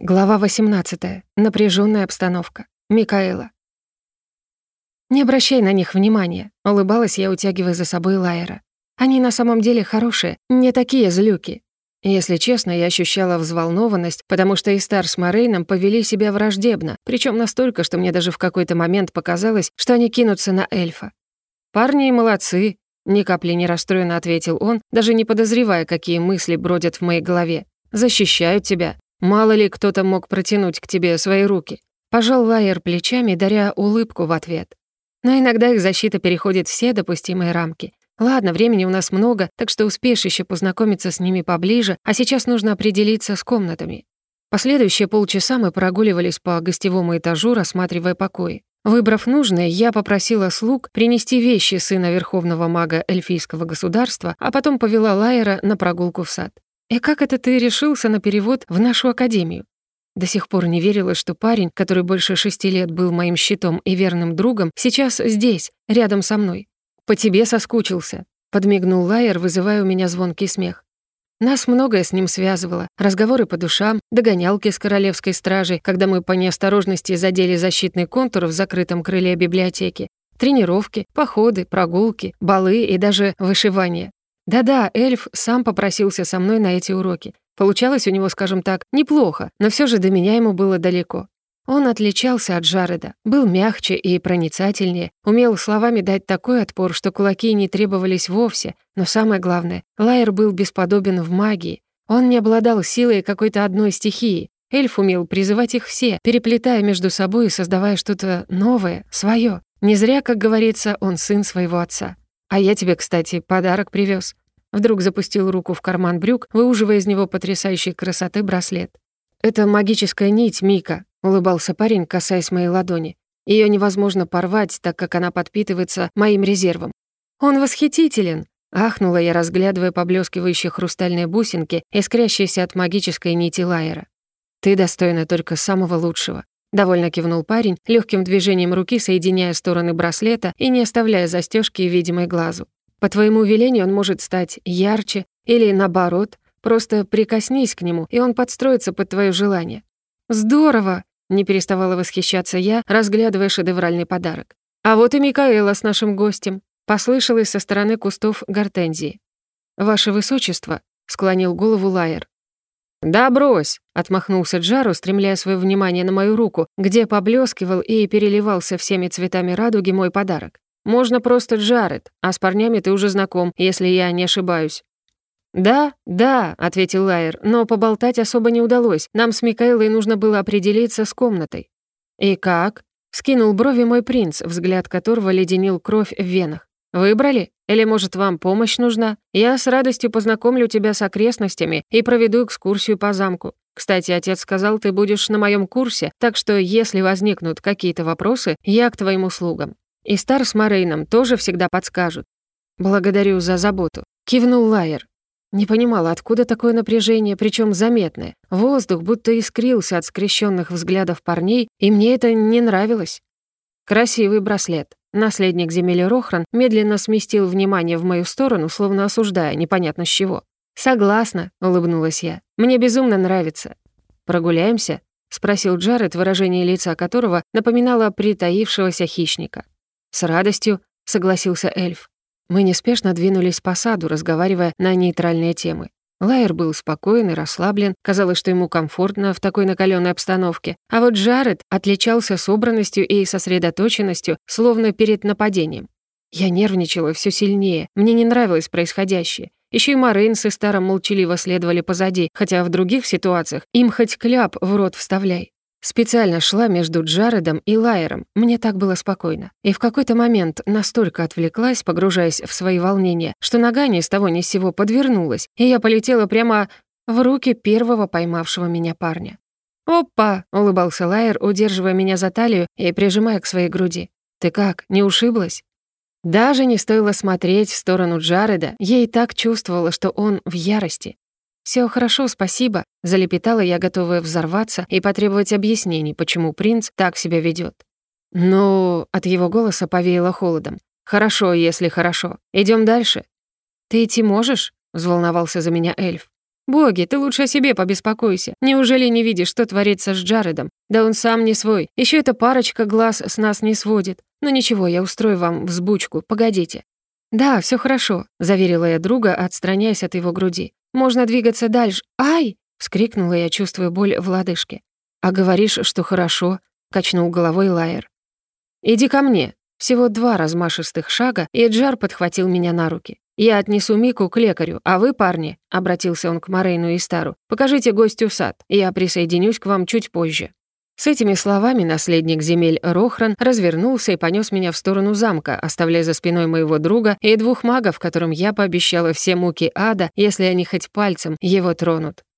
Глава 18. Напряженная обстановка. Микаэла. «Не обращай на них внимания», — улыбалась я, утягивая за собой Лайера. «Они на самом деле хорошие, не такие злюки». Если честно, я ощущала взволнованность, потому что и Стар с Морейном повели себя враждебно, причем настолько, что мне даже в какой-то момент показалось, что они кинутся на эльфа. «Парни молодцы», — ни капли не расстроенно ответил он, даже не подозревая, какие мысли бродят в моей голове. «Защищают тебя, Мало ли кто-то мог протянуть к тебе свои руки. Пожал Лайер плечами, даря улыбку в ответ. Но иногда их защита переходит все допустимые рамки. Ладно, времени у нас много, так что успеешь еще познакомиться с ними поближе, а сейчас нужно определиться с комнатами. Последующие полчаса мы прогуливались по гостевому этажу, рассматривая покои. Выбрав нужное, я попросила слуг принести вещи сына верховного мага эльфийского государства, а потом повела Лайера на прогулку в сад. «И как это ты решился на перевод в нашу академию?» До сих пор не верила, что парень, который больше шести лет был моим щитом и верным другом, сейчас здесь, рядом со мной. «По тебе соскучился», — подмигнул Лайер, вызывая у меня звонкий смех. Нас многое с ним связывало. Разговоры по душам, догонялки с королевской стражей, когда мы по неосторожности задели защитный контур в закрытом крыле библиотеки, тренировки, походы, прогулки, балы и даже вышивание. Да-да, эльф сам попросился со мной на эти уроки. Получалось у него, скажем так, неплохо, но все же до меня ему было далеко. Он отличался от Джареда, был мягче и проницательнее, умел словами дать такой отпор, что кулаки не требовались вовсе, но самое главное, Лайер был бесподобен в магии. Он не обладал силой какой-то одной стихии. Эльф умел призывать их все, переплетая между собой и создавая что-то новое, свое. Не зря, как говорится, он сын своего отца. А я тебе, кстати, подарок привез. Вдруг запустил руку в карман брюк, выуживая из него потрясающей красоты браслет. «Это магическая нить, Мика», — улыбался парень, касаясь моей ладони. Ее невозможно порвать, так как она подпитывается моим резервом. «Он восхитителен!» — ахнула я, разглядывая поблескивающие хрустальные бусинки, искрящиеся от магической нити Лайера. «Ты достойна только самого лучшего», — довольно кивнул парень, легким движением руки соединяя стороны браслета и не оставляя застежки видимой глазу. «По твоему велению он может стать ярче или, наоборот, просто прикоснись к нему, и он подстроится под твое желание». «Здорово!» — не переставала восхищаться я, разглядывая шедевральный подарок. «А вот и Микаэла с нашим гостем», — послышалось со стороны кустов гортензии. «Ваше высочество», — склонил голову Лайер, «Да брось!» — отмахнулся Джару, стремляя свое внимание на мою руку, где поблескивал и переливался всеми цветами радуги мой подарок. «Можно просто Джаред, а с парнями ты уже знаком, если я не ошибаюсь». «Да, да», — ответил Лайер, «но поболтать особо не удалось. Нам с Микаэлой нужно было определиться с комнатой». «И как?» — скинул брови мой принц, взгляд которого леденил кровь в венах. Выбрали? Или, может, вам помощь нужна? Я с радостью познакомлю тебя с окрестностями и проведу экскурсию по замку. Кстати, отец сказал, ты будешь на моем курсе, так что если возникнут какие-то вопросы, я к твоим услугам. И Стар с Морейном тоже всегда подскажут. Благодарю за заботу. Кивнул Лайер. Не понимала, откуда такое напряжение, причем заметное. Воздух будто искрился от скрещенных взглядов парней, и мне это не нравилось. Красивый браслет. Наследник земель Рохран медленно сместил внимание в мою сторону, словно осуждая, непонятно с чего. «Согласна», — улыбнулась я. «Мне безумно нравится». «Прогуляемся?» — спросил Джаред, выражение лица которого напоминало притаившегося хищника. «С радостью», — согласился эльф. Мы неспешно двинулись по саду, разговаривая на нейтральные темы. Лайер был спокоен и расслаблен, казалось, что ему комфортно в такой накаленной обстановке. А вот Джаред отличался собранностью и сосредоточенностью, словно перед нападением. Я нервничала все сильнее, мне не нравилось происходящее. Еще и Морейн с Истаром молчаливо следовали позади, хотя в других ситуациях им хоть кляп в рот вставляй. Специально шла между Джаредом и Лайером, мне так было спокойно. И в какой-то момент настолько отвлеклась, погружаясь в свои волнения, что нога ни с того ни с сего подвернулась, и я полетела прямо в руки первого поймавшего меня парня. «Опа!» — улыбался Лайер, удерживая меня за талию и прижимая к своей груди. «Ты как, не ушиблась?» Даже не стоило смотреть в сторону Джареда, ей так чувствовала, что он в ярости. Все хорошо, спасибо», — залепетала я, готовая взорваться и потребовать объяснений, почему принц так себя ведет. Но от его голоса повеяло холодом. «Хорошо, если хорошо. Идем дальше». «Ты идти можешь?» — взволновался за меня эльф. Боги, ты лучше о себе побеспокойся. Неужели не видишь, что творится с Джаредом? Да он сам не свой. Еще эта парочка глаз с нас не сводит. Но ничего, я устрою вам взбучку. Погодите. Да, все хорошо, заверила я друга, отстраняясь от его груди. Можно двигаться дальше. Ай! вскрикнула я, чувствуя боль в лодыжке. А говоришь, что хорошо, качнул головой Лайер. Иди ко мне. Всего два размашистых шага, и Джар подхватил меня на руки. «Я отнесу Мику к лекарю, а вы, парни», — обратился он к Морейну и Стару, «покажите гостю сад, я присоединюсь к вам чуть позже». С этими словами наследник земель Рохран развернулся и понес меня в сторону замка, оставляя за спиной моего друга и двух магов, которым я пообещала все муки ада, если они хоть пальцем его тронут.